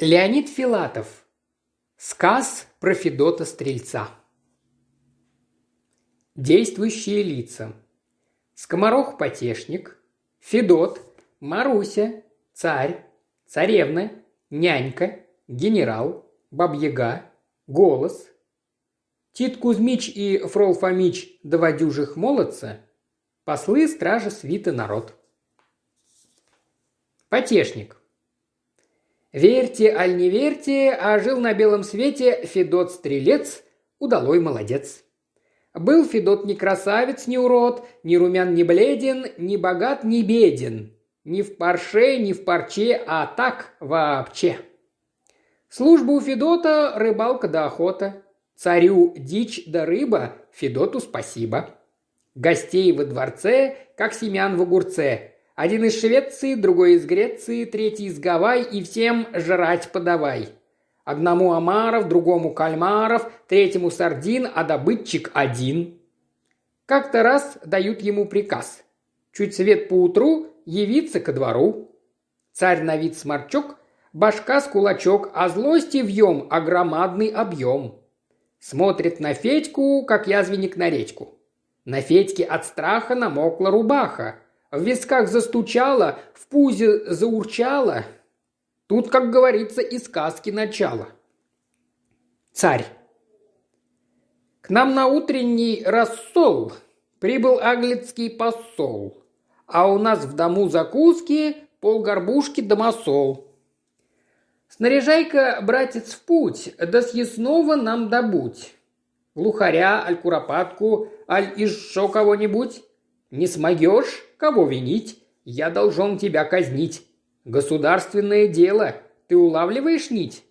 Леонид Филатов. Сказ про Федота Стрельца. Действующие лица. Скоморох-потешник, Федот, Маруся, царь, царевна, нянька, генерал, бабьяга, голос, Тит Кузьмич и Фрол Фомич два дюжих молодца, послы стража свита народ. Потешник. Верьте, аль не верьте, а жил на белом свете Федот Стрелец, удалой молодец. Был Федот не красавец, не урод, ни румян, ни бледен, ни богат, ни беден. Ни в парше, ни в парче, а так вообще. Служба у Федота – рыбалка да охота. Царю дичь да рыба, Федоту спасибо. Гостей во дворце, как семян в огурце. Один из Швеции, другой из Греции, третий из Гавай, и всем жрать подавай. Одному омаров, другому кальмаров, третьему сардин, а добытчик один. Как-то раз дают ему приказ. Чуть свет поутру явиться ко двору. Царь на вид сморчок, башка с кулачок, а злости вьем, а громадный объем. Смотрит на Федьку, как язвенник на речку. На Федьке от страха намокла рубаха – в висках застучало, в пузе заурчало. Тут, как говорится, и сказки начало. Царь. К нам на утренний рассол прибыл аглицкий посол, а у нас в дому закуски полгорбушки домосол. Снаряжай-ка, братец, в путь, да съестного нам добудь. Глухаря, аль куропатку, аль еще кого-нибудь. Не смогешь? Кого винить? Я должен тебя казнить. Государственное дело. Ты улавливаешь нить?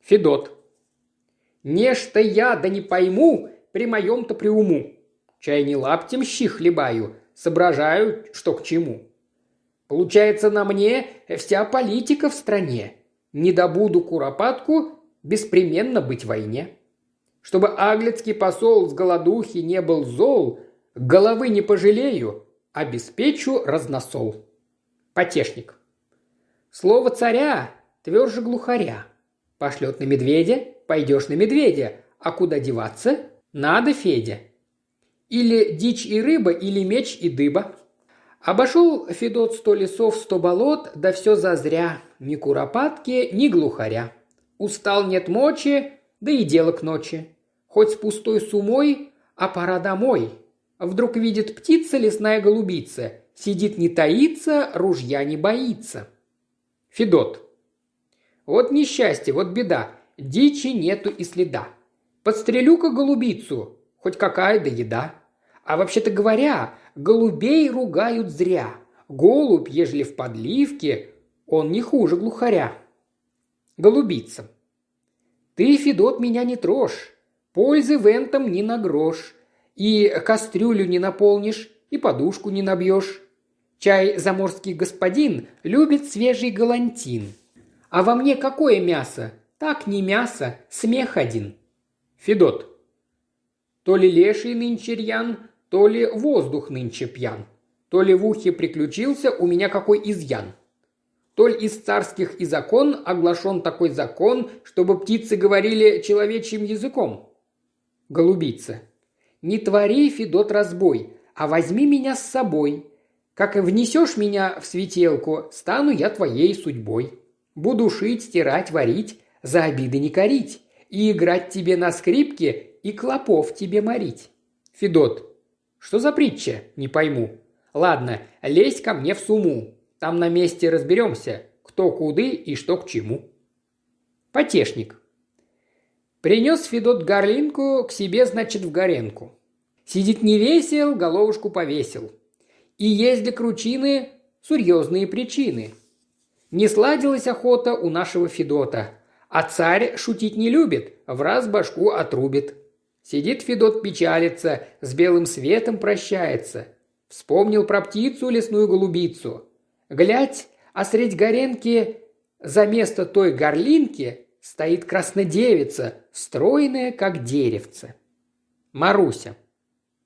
Федот. Нечто я, да не пойму, при моем-то приуму. Чай не лаптем щи хлебаю, соображаю, что к чему. Получается, на мне вся политика в стране. Не добуду куропатку, беспременно быть в войне. Чтобы аглицкий посол с голодухи не был зол, головы не пожалею, Обеспечу разносол. Потешник. Слово царя тверже глухаря. Пошлет на медведя, пойдешь на медведя, а куда деваться? Надо, Федя. Или дичь и рыба, или меч и дыба. Обошел Федот сто лесов, сто болот, да все зазря. Ни куропатки, ни глухаря. Устал нет мочи, да и дело к ночи. Хоть с пустой сумой, а пора домой. Вдруг видит птица лесная голубица. Сидит не таится, ружья не боится. Федот. Вот несчастье, вот беда. Дичи нету и следа. Подстрелю-ка голубицу, хоть какая да еда. А вообще-то говоря, голубей ругают зря. Голубь, ежели в подливке, он не хуже глухаря. Голубица. Ты, Федот, меня не трожь. Пользы в этом ни на грош. И кастрюлю не наполнишь, и подушку не набьешь. Чай заморский господин любит свежий галантин. А во мне какое мясо? Так не мясо, смех один. Федот. То ли леший нынче рьян, то ли воздух нынче пьян. То ли в ухе приключился у меня какой изъян. То ли из царских и закон оглашен такой закон, чтобы птицы говорили человечьим языком. Голубица. Не твори, Федот, разбой, а возьми меня с собой. Как внесешь меня в светелку, стану я твоей судьбой. Буду шить, стирать, варить, за обиды не корить, и играть тебе на скрипке, и клопов тебе морить. Федот. Что за притча? Не пойму. Ладно, лезь ко мне в суму. Там на месте разберемся, кто куды и что к чему. Потешник. Принес Федот горлинку к себе, значит, в горенку. Сидит не весел, головушку повесил. И есть для кручины серьезные причины. Не сладилась охота у нашего Федота, а царь шутить не любит, в раз башку отрубит. Сидит Федот печалится, с белым светом прощается. Вспомнил про птицу лесную голубицу. Глядь, а средь горенки за место той горлинки стоит краснодевица, стройная, как деревце. Маруся.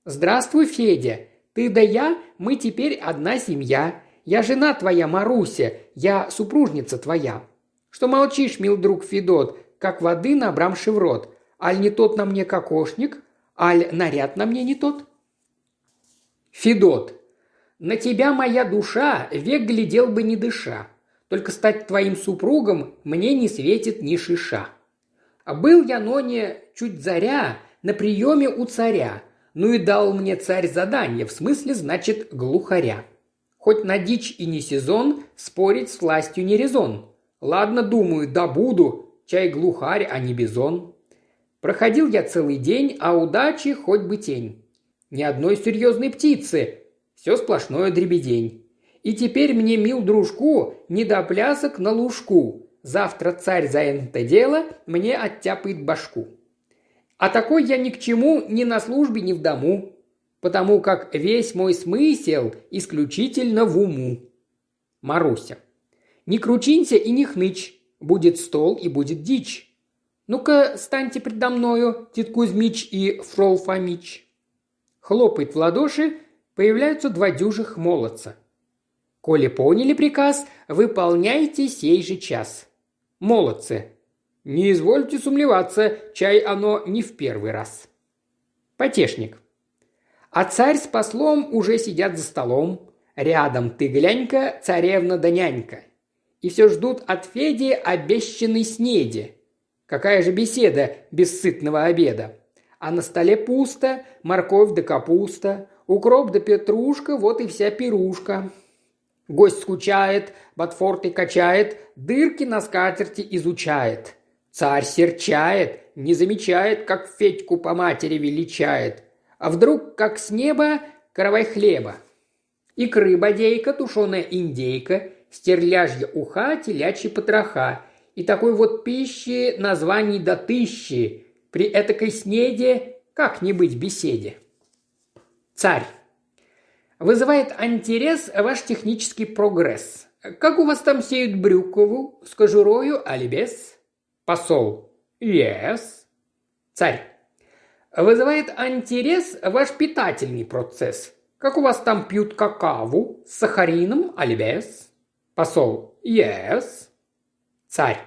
«Здравствуй, Федя. Ты да я, мы теперь одна семья. Я жена твоя, Маруся, я супружница твоя. Что молчишь, мил друг Федот, как воды набрамши в рот? Аль не тот на мне кокошник, аль наряд на мне не тот?» Федот. «На тебя моя душа век глядел бы не дыша. Только стать твоим супругом мне не светит ни шиша. Был я, Ноне, чуть заря, на приеме у царя, ну и дал мне царь задание, в смысле, значит, глухаря. Хоть на дичь и не сезон, спорить с властью не резон. Ладно, думаю, да буду, чай глухарь, а не бизон. Проходил я целый день, а удачи хоть бы тень. Ни одной серьезной птицы, все сплошное дребедень. И теперь мне, мил дружку, не до плясок на лужку. Завтра царь за это дело мне оттяпает башку. А такой я ни к чему ни на службе, ни в дому, потому как весь мой смысл исключительно в уму. Маруся. Не кручинься и не хнычь, будет стол и будет дичь. Ну-ка, станьте предо мною, Тит Кузьмич и Фрол Фомич. Хлопает в ладоши, появляются два дюжих молодца. Коли поняли приказ, выполняйте сей же час. Молодцы, не извольте сумлеваться, чай оно не в первый раз. Потешник. А царь с послом уже сидят за столом. Рядом ты глянь-ка, царевна да нянька. И все ждут от Феди обещанной снеди. Какая же беседа без сытного обеда? А на столе пусто, морковь да капуста, укроп да петрушка, вот и вся пирушка. Гость скучает, ботфорты качает, дырки на скатерти изучает – Царь серчает, не замечает, как Федьку по матери величает. А вдруг, как с неба, каравай хлеба. Икры бодейка, тушеная индейка, стерляжья уха, телячьи потроха. И такой вот пищи названий до тысячи. При этакой снеде как не быть беседе? Царь. Вызывает интерес ваш технический прогресс. Как у вас там сеют брюкову, с кожурою, али без? Посол. Yes. Царь. Вызывает интерес ваш питательный процесс. Как у вас там пьют какаву с сахарином, али без? Посол. Yes. Царь.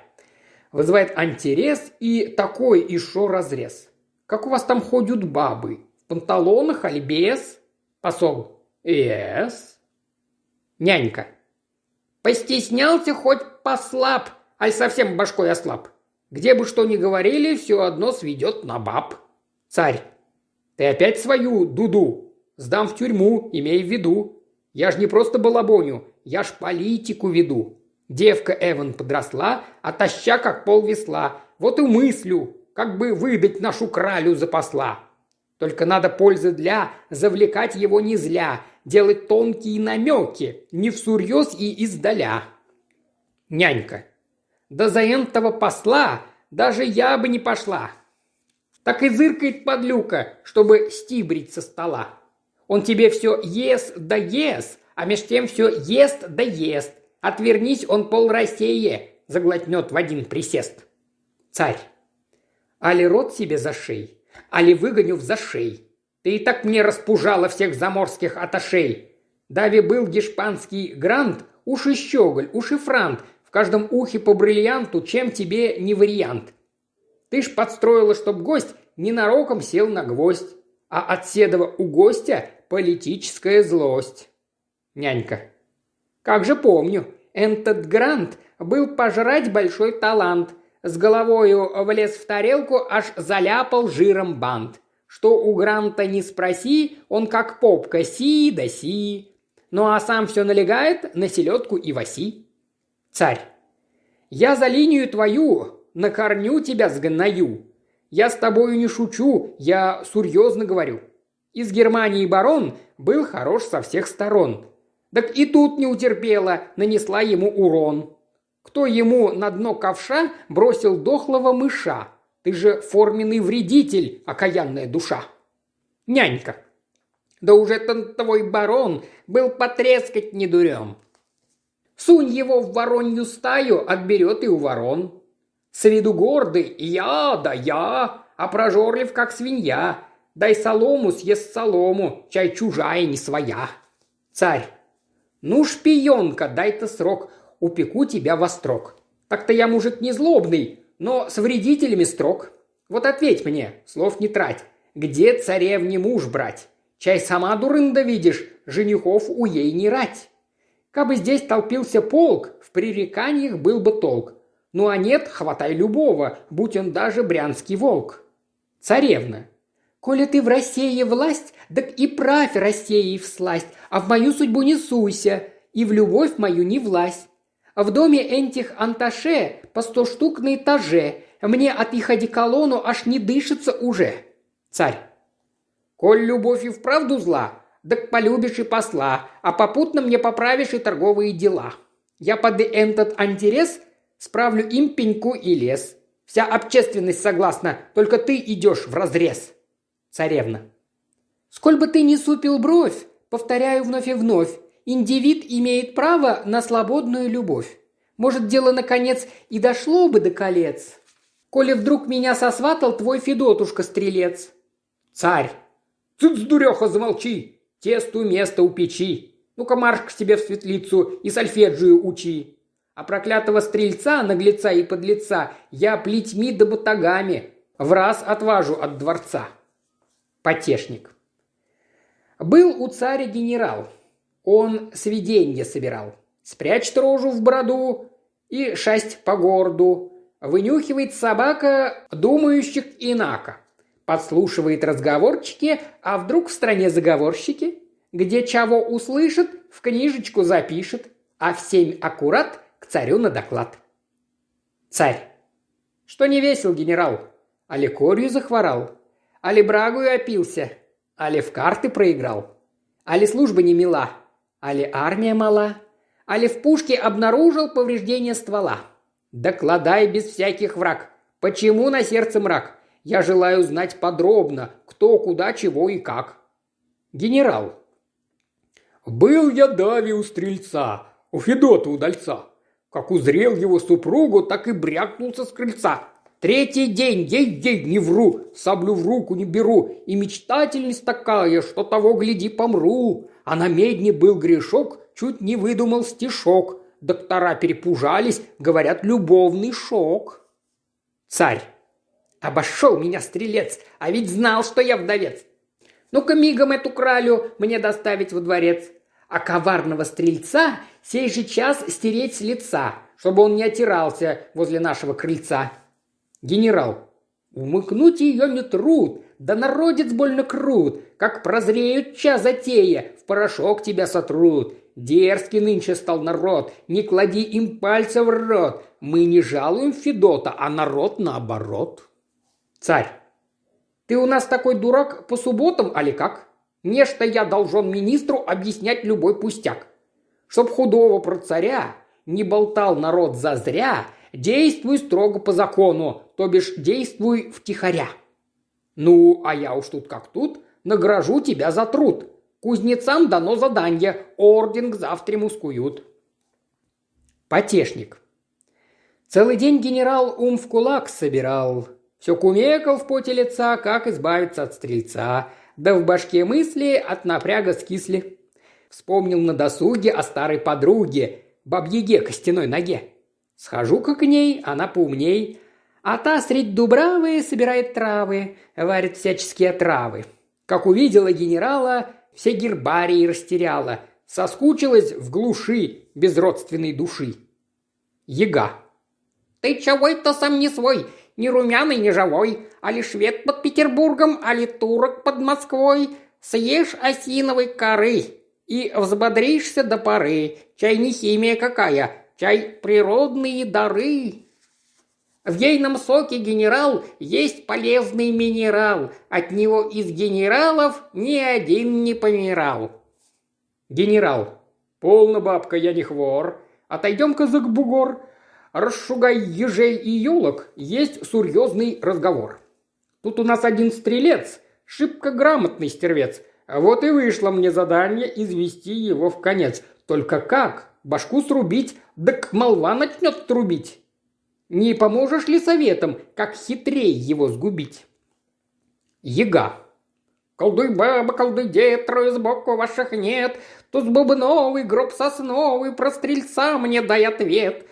Вызывает интерес и такой еще разрез. Как у вас там ходят бабы? В панталонах, али без? Посол. Yes. Нянька. Постеснялся хоть послаб, аль совсем башкой ослаб. Где бы что ни говорили, все одно сведет на баб. Царь. Ты опять свою дуду. Сдам в тюрьму, имей в виду. Я ж не просто балабоню, я ж политику веду. Девка Эван подросла, а таща как пол весла. Вот и мыслю, как бы выдать нашу кралю за посла. Только надо пользы для, завлекать его не зля, делать тонкие намеки, не всурьез и издаля. Нянька. Да за энтого посла даже я бы не пошла. Так и зыркает подлюка, чтобы стибрить со стола. Он тебе все ест да ест, а меж тем все ест да ест. Отвернись, он пол России заглотнет в один присест. Царь. Али рот себе за шей, али выгоню в зашей. Ты и так мне распужала всех заморских аташей. Дави был гешпанский грант, уж и щеголь, уж франт, каждом ухе по бриллианту, чем тебе не вариант. Ты ж подстроила, чтоб гость ненароком сел на гвоздь, а от седова у гостя политическая злость. Нянька. Как же помню, этот Грант был пожрать большой талант. С головою влез в тарелку, аж заляпал жиром бант. Что у Гранта не спроси, он как попка си да си. Ну а сам все налегает на селедку и васи. Царь. Я за линию твою на корню тебя сгною. Я с тобою не шучу, я серьезно говорю. Из Германии барон был хорош со всех сторон. Так и тут не утерпела, нанесла ему урон. Кто ему на дно ковша бросил дохлого мыша? Ты же форменный вредитель, окаянная душа. Нянька. Да уже твой барон был потрескать не дурем. Сунь его в воронью стаю, отберет и у ворон. С виду гордый, я, да я, а прожорлив, как свинья. Дай солому, съест солому, чай чужая, не своя. Царь. Ну, шпионка, дай-то срок, упеку тебя во строк. Так-то я мужик не злобный, но с вредителями строг. Вот ответь мне, слов не трать, где царевне муж брать? Чай сама дурында видишь, женихов у ей не рать. Кабы здесь толпился полк, в пререканиях был бы толк. Ну а нет, хватай любого, будь он даже брянский волк. Царевна. Коли ты в России власть, так и правь Россией всласть, а в мою судьбу не суйся, и в любовь мою не власть. В доме этих анташе по сто штук на этаже, мне от их одеколону аж не дышится уже. Царь. Коль любовь и вправду зла, так полюбишь и посла, а попутно мне поправишь и торговые дела. Я под этот антирез Справлю им пеньку и лес. Вся общественность согласна, только ты идешь в разрез. Царевна. Сколь бы ты ни супил бровь, повторяю вновь и вновь, индивид имеет право на свободную любовь. Может, дело, наконец, и дошло бы до колец, коли вдруг меня сосватал твой Федотушка-стрелец. Царь. Цыц, дуреха, замолчи, тесту место у печи. Ну-ка марш к себе в светлицу и сольфеджию учи. А проклятого стрельца, наглеца и подлеца я плетьми да батагами в раз отважу от дворца. Потешник. Был у царя генерал. Он сведенье собирал. Спрячет рожу в бороду и шасть по городу. Вынюхивает собака думающих инако. Подслушивает разговорчики, а вдруг в стране заговорщики? Где чего услышит, в книжечку запишет, а в семь аккурат к царю на доклад. Царь. Что не весел, генерал? Али корью захворал? Али брагую опился? Али в карты проиграл? Али служба не мила? Али армия мала? Али в пушке обнаружил повреждение ствола? Докладай без всяких враг. Почему на сердце мрак? Я желаю знать подробно, кто, куда, чего и как. Генерал. Был я дави у стрельца, у Федота удальца. Как узрел его супругу, так и брякнулся с крыльца. Третий день, ей-ей, не вру, саблю в руку не беру, и мечтательность такая, что того, гляди, помру. А на медне был грешок, чуть не выдумал стишок. Доктора перепужались, говорят, любовный шок. Царь. Обошел меня стрелец, а ведь знал, что я вдовец. Ну-ка мигом эту кралю мне доставить во дворец а коварного стрельца сей же час стереть с лица, чтобы он не отирался возле нашего крыльца. Генерал. Умыкнуть ее не труд, да народец больно крут, как прозреют ча затея, в порошок тебя сотрут. Дерзкий нынче стал народ, не клади им пальца в рот. Мы не жалуем Федота, а народ наоборот. Царь. Ты у нас такой дурак по субботам, али как? Нечто я должен министру объяснять любой пустяк. Чтоб худого про царя не болтал народ зазря, действуй строго по закону, то бишь действуй втихаря. Ну, а я уж тут как тут, награжу тебя за труд. Кузнецам дано задание, орден к завтра мускуют. Потешник. Целый день генерал ум в кулак собирал. Все кумекал в поте лица, как избавиться от стрельца – да в башке мысли от напряга скисли. Вспомнил на досуге о старой подруге, бабьеге костяной ноге. Схожу-ка к ней, она поумней, а та средь дубравы собирает травы, варит всяческие травы. Как увидела генерала, все гербарии растеряла, соскучилась в глуши без родственной души. Ега. «Ты чего это сам не свой? Ни румяный, ни живой, а ли швед под Петербургом, а ли турок под Москвой. Съешь осиновой коры и взбодришься до поры. Чай не химия какая, чай природные дары. В ейном соке генерал есть полезный минерал. От него из генералов ни один не помирал. Генерал. Полно, бабка, я не хвор. Отойдем-ка за бугор расшугай ежей и елок, есть серьезный разговор. Тут у нас один стрелец, шибко грамотный стервец. Вот и вышло мне задание извести его в конец. Только как? Башку срубить, так молва начнет трубить. Не поможешь ли советом, как хитрей его сгубить? Ега. Колдуй баба, колдуй дед, трое сбоку ваших нет. Туз бубновый, гроб сосновый, про стрельца мне дай ответ.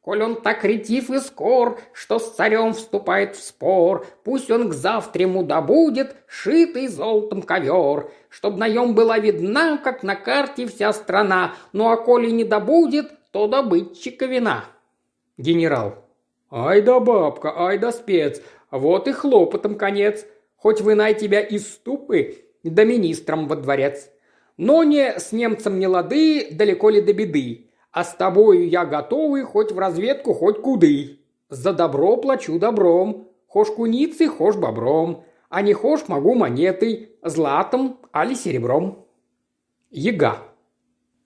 Коль он так ретив и скор, что с царем вступает в спор, Пусть он к завтраму добудет шитый золотом ковер, Чтоб наем была видна, как на карте вся страна, Ну а коли не добудет, то добытчика вина. Генерал. Ай да бабка, ай да спец, вот и хлопотом конец. Хоть вынай тебя из ступы, да министром во дворец. Но не с немцем не лады, далеко ли до беды. А с тобою я готовый хоть в разведку, хоть куды. За добро плачу добром, хошь куницы, хошь бобром, а не хошь могу монетой, златом али серебром. Яга.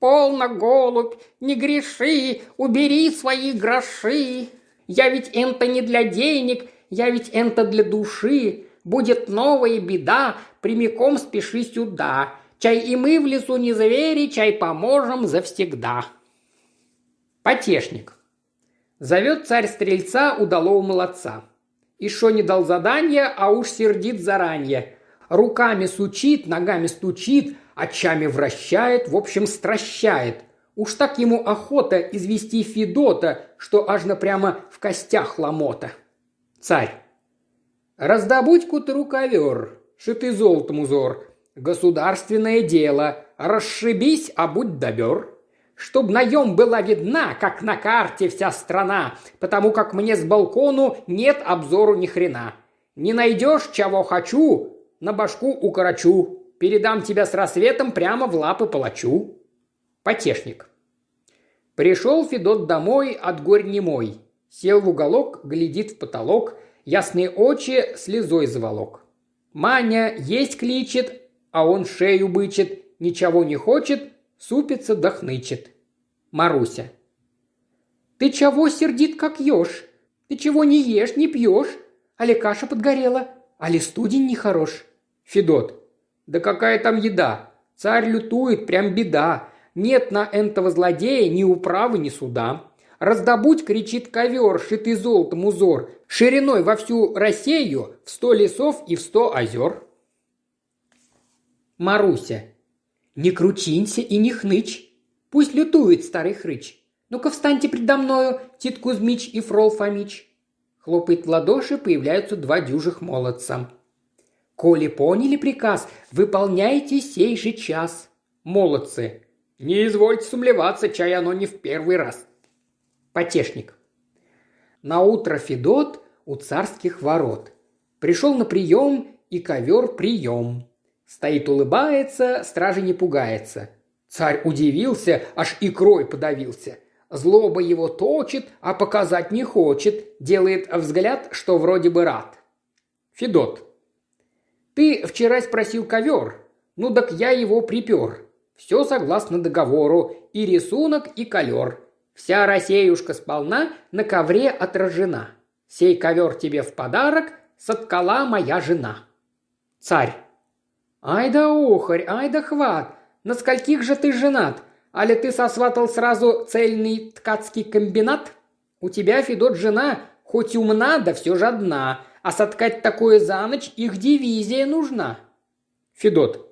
Полно, голубь, не греши, убери свои гроши. Я ведь это не для денег, я ведь это для души. Будет новая беда, прямиком спеши сюда. Чай и мы в лесу не звери, чай поможем завсегда. Потешник. Зовет царь стрельца удалого молодца. Шо не дал задания, а уж сердит заранее. Руками сучит, ногами стучит, очами вращает, в общем, стращает. Уж так ему охота извести Федота, что аж напрямо в костях ломота. Царь. Раздобудь кутеру ковер, шитый золотом узор. Государственное дело, расшибись, а будь добер чтоб наем была видна, как на карте вся страна, потому как мне с балкону нет обзору ни хрена. Не найдешь, чего хочу, на башку укорочу, передам тебя с рассветом прямо в лапы палачу. Потешник. Пришел Федот домой от горь немой. Сел в уголок, глядит в потолок, ясные очи слезой заволок. Маня есть кличет, а он шею бычит, ничего не хочет, Супится да. Маруся. «Ты чего сердит, как ешь? Ты чего не ешь, не пьешь? Али каша подгорела? Али студень нехорош?» Федот. «Да какая там еда? Царь лютует, прям беда. Нет на энтого злодея ни управы, ни суда. Раздобудь, кричит ковер, шитый золотом узор, шириной во всю Россию в сто лесов и в сто озер. Маруся. «Не кручинься и не хнычь. Пусть лютует старый хрыч. Ну-ка встаньте предо мною, Тит Кузьмич и Фрол Фомич». Хлопает в ладоши, появляются два дюжих молодца. «Коли поняли приказ, выполняйте сей же час». Молодцы. «Не извольте сумлеваться, чай оно не в первый раз». Потешник. На утро Федот у царских ворот. Пришел на прием и ковер прием. Стоит улыбается, стражи не пугается. Царь удивился, аж икрой подавился. Злоба его точит, а показать не хочет, делает взгляд, что вроде бы рад. Федот. Ты вчера спросил ковер. Ну так я его припер. Все согласно договору, и рисунок, и колер. Вся Россеюшка сполна на ковре отражена. Сей ковер тебе в подарок соткала моя жена. Царь. «Ай да ухарь, ай да хват! На скольких же ты женат? Али ты сосватал сразу цельный ткацкий комбинат? У тебя, Федот, жена, хоть умна, да все же одна, а соткать такое за ночь их дивизия нужна». Федот.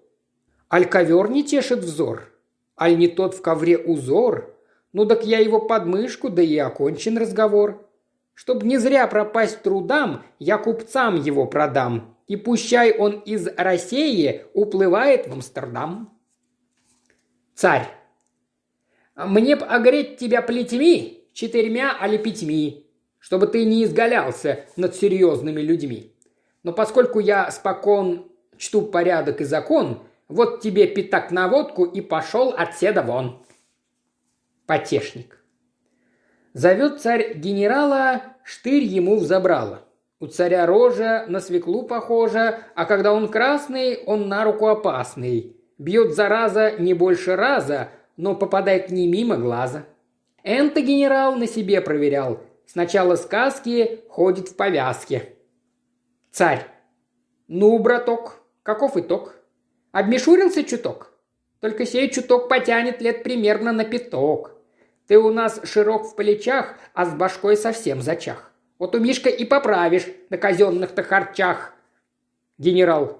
«Аль ковер не тешит взор? Аль не тот в ковре узор? Ну так я его подмышку, да и окончен разговор. Чтоб не зря пропасть трудам, я купцам его продам, и пущай он из России уплывает в Амстердам. Царь. Мне б огреть тебя плетьми, четырьмя али пятьми, чтобы ты не изгалялся над серьезными людьми. Но поскольку я спокон чту порядок и закон, вот тебе пятак на водку и пошел отседа вон. Потешник. Зовет царь генерала, штырь ему взобрала. У царя рожа на свеклу похожа, а когда он красный, он на руку опасный. Бьет зараза не больше раза, но попадает не мимо глаза. Энто генерал на себе проверял. Сначала сказки ходит в повязке. Царь. Ну, браток, каков итог? Обмешурился чуток? Только сей чуток потянет лет примерно на пяток. Ты у нас широк в плечах, а с башкой совсем зачах. Вот у Мишка и поправишь на казенных-то харчах. Генерал.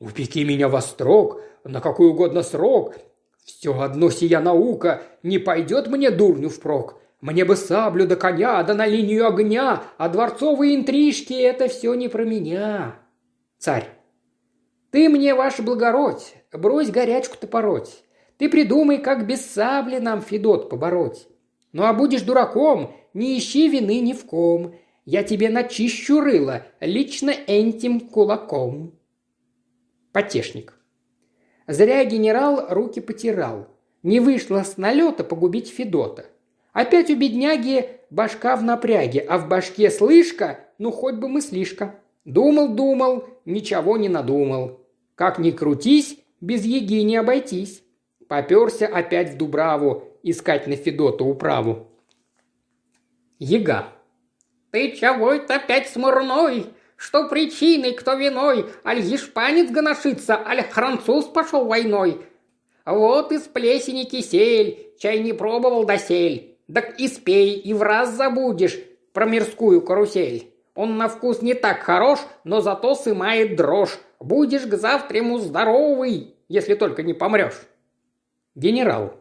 Упеки меня во строк, на какой угодно срок. Все одно сия наука не пойдет мне дурню впрок. Мне бы саблю до коня, да на линию огня, а дворцовые интрижки – это все не про меня. Царь. Ты мне, ваше благородь, брось горячку-то пороть. Ты придумай, как без сабли нам Федот побороть. Ну а будешь дураком, не ищи вины ни в ком. Я тебе начищу рыло, лично этим кулаком. Потешник. Зря генерал руки потирал. Не вышло с налета погубить Федота. Опять у бедняги башка в напряге, а в башке слышка, ну хоть бы мыслишка. Думал-думал, ничего не надумал. Как ни крутись, без еги не обойтись. Поперся опять в Дубраву искать на Федота управу. Ега. «Ты чего это опять смурной? Что причиной, кто виной? Аль испанец гоношится, аль француз пошел войной? Вот из плесени кисель, чай не пробовал досель. Так и спей, и в раз забудешь про мирскую карусель. Он на вкус не так хорош, но зато сымает дрожь. Будешь к завтраму здоровый, если только не помрешь. Генерал.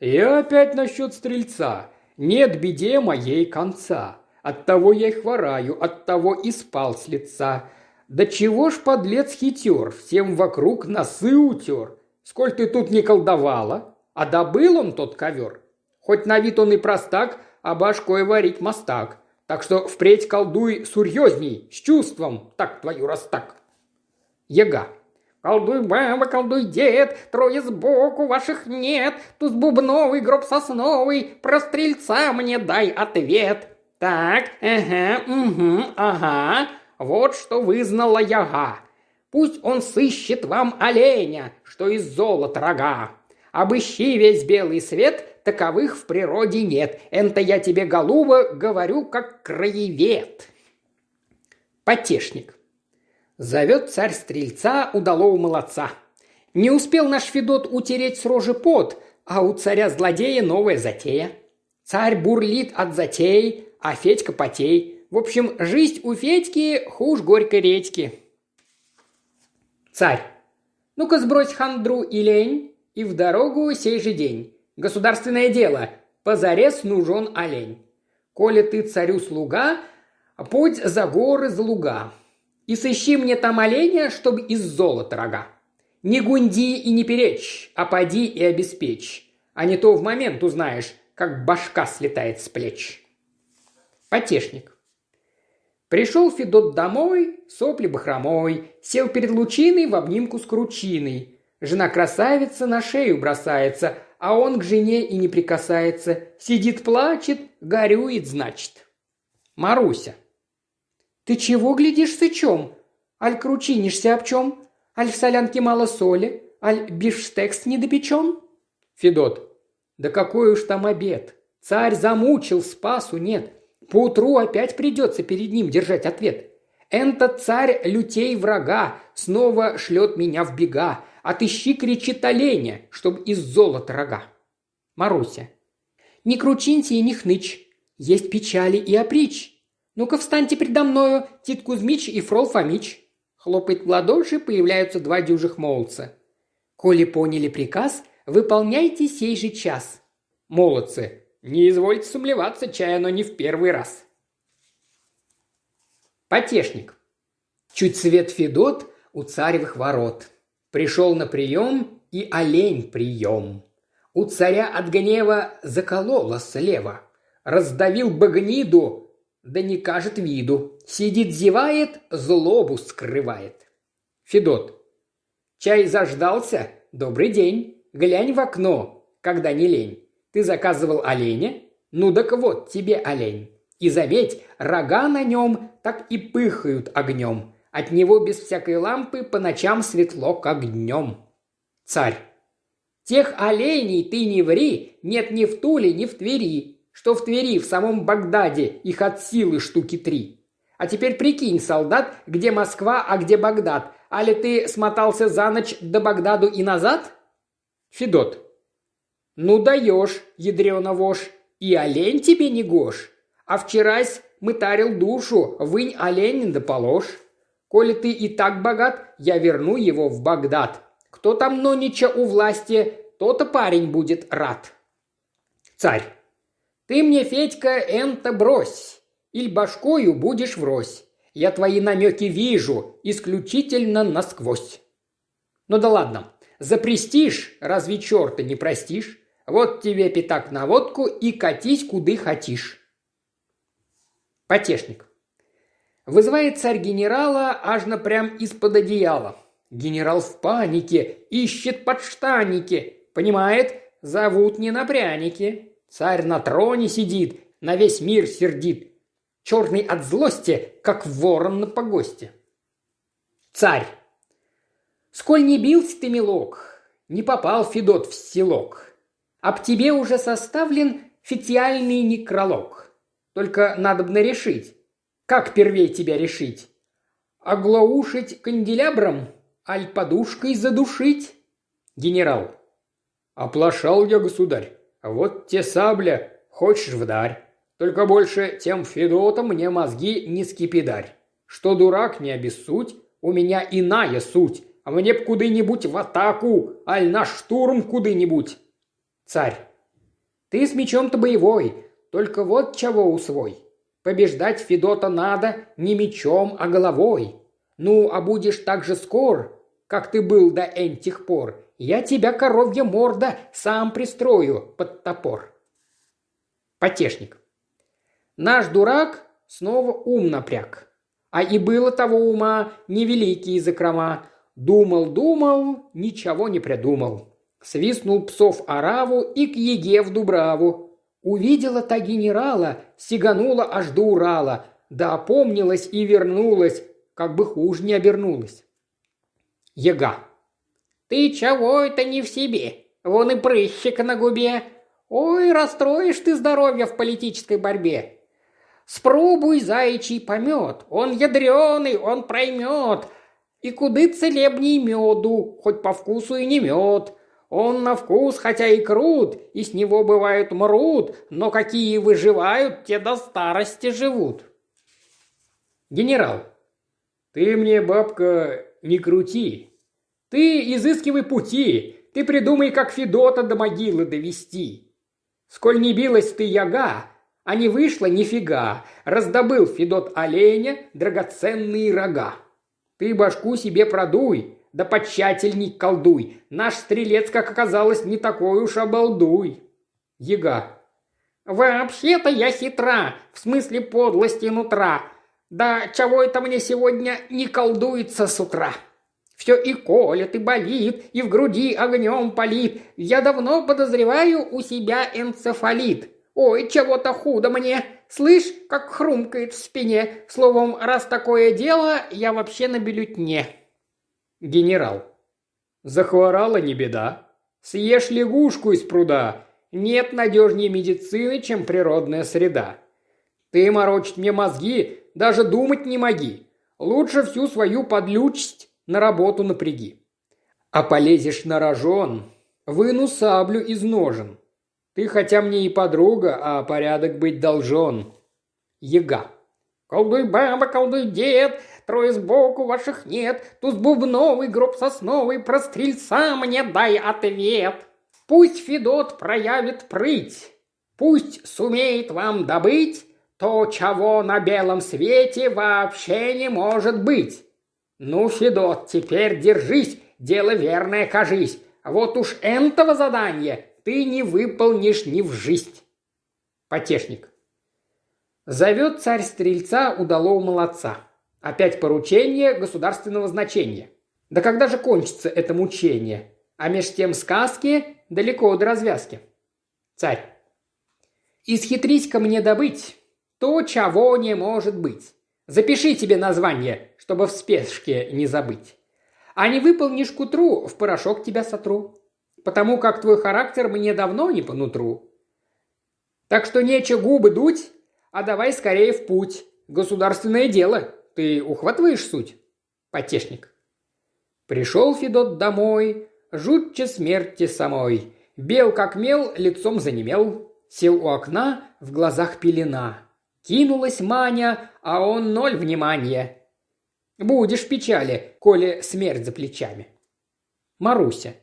Я опять насчет стрельца. Нет беде моей конца. От того я и хвораю, от того и спал с лица. Да чего ж, подлец хитер, всем вокруг носы утер. Сколь ты тут не колдовала, а добыл он тот ковер. Хоть на вид он и простак, а башкой варить мастак. Так что впредь колдуй серьезней, с чувством, так твою раз так. Яга. Колдуй баба, колдуй дед, трое сбоку ваших нет, туз бубновый, гроб сосновый, про стрельца мне дай ответ. Так, ага, угу, ага, вот что вызнала яга. Пусть он сыщет вам оленя, что из золота рога. Обыщи весь белый свет, таковых в природе нет. Это я тебе, голуба, говорю, как краевед. Потешник. Зовет царь стрельца удалого молодца. Не успел наш Федот утереть с рожи пот, а у царя-злодея новая затея. Царь бурлит от затей, а Федька потей. В общем, жизнь у Федьки хуже горькой редьки. Царь. Ну-ка сбрось хандру и лень, и в дорогу сей же день. Государственное дело. Позарез нужен олень. Коли ты царю слуга, путь за горы, за луга. И сыщи мне там оленя, чтобы из золота рога. Не гунди и не перечь, а поди и обеспечь. А не то в момент узнаешь, как башка слетает с плеч. Потешник. Пришел Федот домой, сопли бахромой, сел перед лучиной в обнимку с кручиной. Жена красавица на шею бросается, а он к жене и не прикасается. Сидит, плачет, горюет, значит. Маруся. «Ты чего глядишь сычом? Аль кручинишься об чем? Аль в солянке мало соли? Аль бифштекс недопечен?» Федот. «Да какой уж там обед! Царь замучил, спасу нет. Поутру опять придется перед ним держать ответ. Этот царь лютей врага снова шлет меня в бега. Отыщи, кричит оленя, чтоб из золота рога. Маруся. Не кручиньте и не хнычь. Есть печали и опричь. Ну-ка встаньте предо мною, Тит Кузьмич и Фрол Фомич. Хлопает в ладоши, появляются два дюжих молодца. Коли поняли приказ, выполняйте сей же час. Молодцы, не извольте сумлеваться, чая, но не в первый раз. Потешник. Чуть свет Федот у царевых ворот. Пришел на прием и олень прием. У царя от гнева закололо слева. Раздавил багниду, да не кажет виду. Сидит, зевает, злобу скрывает. Федот. Чай заждался? Добрый день. Глянь в окно, когда не лень. Ты заказывал оленя? Ну так вот тебе олень. И заметь, рога на нем так и пыхают огнем. От него без всякой лампы по ночам светло, как днем. Царь. Тех оленей ты не ври, нет ни в Туле, ни в Твери. Что в Твери, в самом Багдаде, их от силы штуки три. А теперь прикинь, солдат, где Москва, а где Багдад. Али ты смотался за ночь до Багдаду и назад? Федот. Ну даешь, ядрена вошь, и олень тебе не гош. А вчерась мытарил душу, вынь олень да положь. Коли ты и так богат, я верну его в Багдад. Кто там нонича у власти, то-то парень будет рад. Царь. Ты мне, Федька, энто брось, иль башкою будешь врозь. Я твои намеки вижу, исключительно насквозь. Ну да ладно, за престиж разве черта не простишь? Вот тебе пятак на водку и катись, куды хотишь. Потешник. Вызывает царь генерала аж напрям из-под одеяла. Генерал в панике, ищет подштанники. Понимает, зовут не на пряники. Царь на троне сидит, на весь мир сердит. Черный от злости, как ворон на погосте. Царь. Сколь не бился ты, милок, не попал Федот в селок. Об тебе уже составлен официальный некролог. Только надо бы решить, как первей тебя решить? Оглаушить канделябром, аль подушкой задушить? Генерал. Оплошал я, государь. Вот те сабля, хочешь вдарь. Только больше тем Федотом мне мозги не скипидарь. Что дурак, не обессудь, у меня иная суть. А мне б куды-нибудь в атаку, аль на штурм куды-нибудь. Царь. Ты с мечом-то боевой, только вот чего усвой. Побеждать Федота надо не мечом, а головой. Ну, а будешь так же скор, как ты был до этих пор, я тебя, коровья морда, сам пристрою под топор. Потешник. Наш дурак снова ум напряг. А и было того ума невеликие закрома. Думал-думал, ничего не придумал. Свистнул псов ораву и к еге в Дубраву. Увидела та генерала, сиганула аж до Урала, да опомнилась и вернулась, как бы хуже не обернулась. Ега. Ты чего это не в себе? Вон и прыщик на губе. Ой, расстроишь ты здоровье в политической борьбе. Спробуй заячий помет, он ядреный, он проймет. И куды целебней меду, хоть по вкусу и не мед. Он на вкус хотя и крут, и с него бывают мрут, но какие выживают, те до старости живут. Генерал, ты мне, бабка, не крути, ты изыскивай пути, ты придумай, как Федота до могилы довести. Сколь не билась ты яга, а не вышла нифига, раздобыл Федот оленя драгоценные рога. Ты башку себе продуй, да почательней колдуй. Наш стрелец, как оказалось, не такой уж обалдуй. Яга. Вообще-то я хитра, в смысле подлости нутра. Да чего это мне сегодня не колдуется с утра? Все и колет, и болит, и в груди огнем палит. Я давно подозреваю у себя энцефалит. Ой, чего-то худо мне. Слышь, как хрумкает в спине. Словом, раз такое дело, я вообще на бюллетне. Генерал. Захворала не беда. Съешь лягушку из пруда. Нет надежнее медицины, чем природная среда. Ты морочить мне мозги, даже думать не моги. Лучше всю свою подлючесть на работу напряги. А полезешь на рожон, выну саблю из ножен. Ты хотя мне и подруга, а порядок быть должен. Ега. Колдуй баба, колдуй дед, трое сбоку ваших нет, туз бубновый, гроб сосновый, про стрельца мне дай ответ. Пусть Федот проявит прыть, пусть сумеет вам добыть то, чего на белом свете вообще не может быть. «Ну, Федот, теперь держись, дело верное кажись. Вот уж этого задания ты не выполнишь ни в жизнь». Потешник. Зовет царь стрельца удалого молодца. Опять поручение государственного значения. Да когда же кончится это мучение? А меж тем сказки далеко до развязки. Царь. Исхитрись ко мне добыть то, чего не может быть. Запиши тебе название, чтобы в спешке не забыть. А не выполнишь к утру, в порошок тебя сотру. Потому как твой характер мне давно не по нутру. Так что нече губы дуть, а давай скорее в путь. Государственное дело. Ты ухватываешь суть? Потешник. Пришел Федот домой, жутче смерти самой. Бел как мел, лицом занемел. Сел у окна, в глазах пелена. Кинулась Маня, а он ноль внимания. Будешь в печали, коли смерть за плечами. Маруся.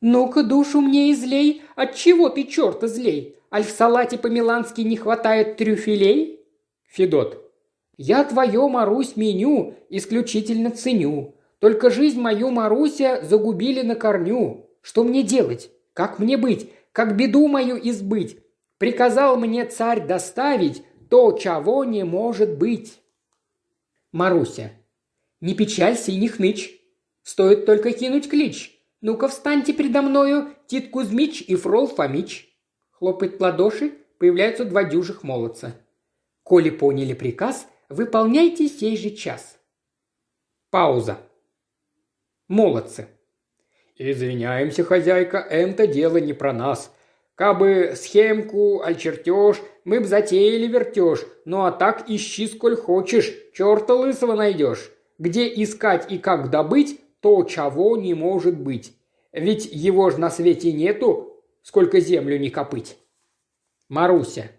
«Ну-ка душу мне излей, отчего ты черта злей? Аль в салате по-милански не хватает трюфелей? Федот. Я твое, Марусь, меню исключительно ценю. Только жизнь мою, Маруся, загубили на корню. Что мне делать? Как мне быть? Как беду мою избыть? Приказал мне царь доставить то, чего не может быть. Маруся. Не печалься и не хнычь. Стоит только кинуть клич. Ну-ка встаньте передо мною, Тит Кузьмич и Фрол Фомич. Хлопает ладоши, появляются два дюжих молодца. Коли поняли приказ, выполняйте сей же час. Пауза. Молодцы. «Извиняемся, хозяйка, это дело не про нас. Кабы схемку, аль чертеж, мы б затеяли вертеж. Ну а так ищи сколь хочешь, черта лысого найдешь. Где искать и как добыть то, чего не может быть. Ведь его ж на свете нету, сколько землю не копыть. Маруся.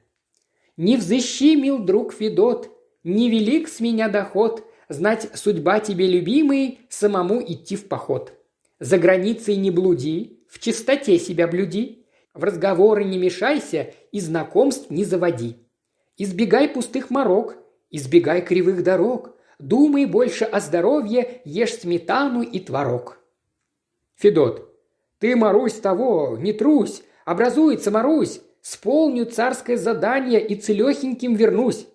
Не взыщи, мил друг Федот, не велик с меня доход, знать судьба тебе, любимый, самому идти в поход. За границей не блуди, в чистоте себя блюди, в разговоры не мешайся и знакомств не заводи. Избегай пустых морок, избегай кривых дорог, думай больше о здоровье, ешь сметану и творог. Федот. Ты, Марусь, того, не трусь, образуется, Марусь, сполню царское задание и целехеньким вернусь.